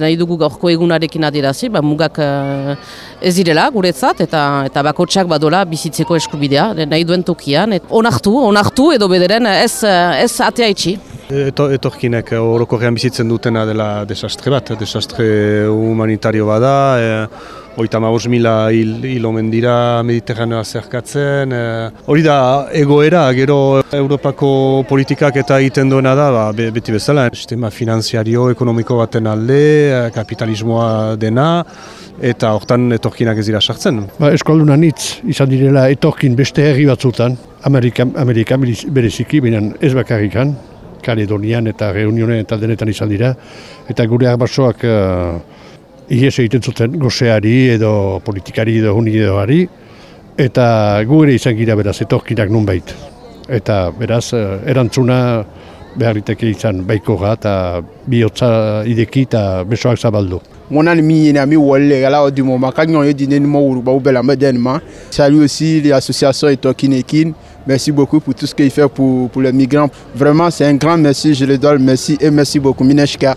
nahi dugu gaurko egunarekin adierazi, ba, mugak uh, ez direla guretzat, eta eta bakotsak badola bizitzeko eskubidea, nahi duen tokian. Et, onartu, onartu edo bederen ez, ez atea itxi. Eto, etorkinek orokorrean bizitzen dutena dela desastre bat, desastre humanitario bada, e, Oita ma mila hil, hil omen dira Mediterraneoa zerkatzen. E, hori da, egoera, gero Europako politikak eta egiten duena da, ba, beti bezala, sistema finanziario, ekonomiko baten alde, kapitalismoa dena, eta hortan etorkinak ez dira sartzen. Ba, Eskualduna nitz izan direla etorkin beste herri batzutan, Amerika, Amerika bereziki, baina ez bakarrikan, Kaledonian eta Reunionen eta denetan izan dira, eta gure arbasoak ihes egiten zuten gozeari edo politikari edo huni edo ari, eta gu ere izan gira beraz etorkinak nunbait. Eta beraz, eh, erantzuna beharriteke izan baiko ga eta bihotza ideki eta besoak zabaldu. Monan mi na mi wolle gala du moment quand on dit ne mo uru ba ubela medenma. Salut aussi l'association Etokinekin. Merci beaucoup pour tout ce qu'il fait pour pour les migrants. Vraiment c'est un grand merci, je le donne merci et merci beaucoup Mineshka.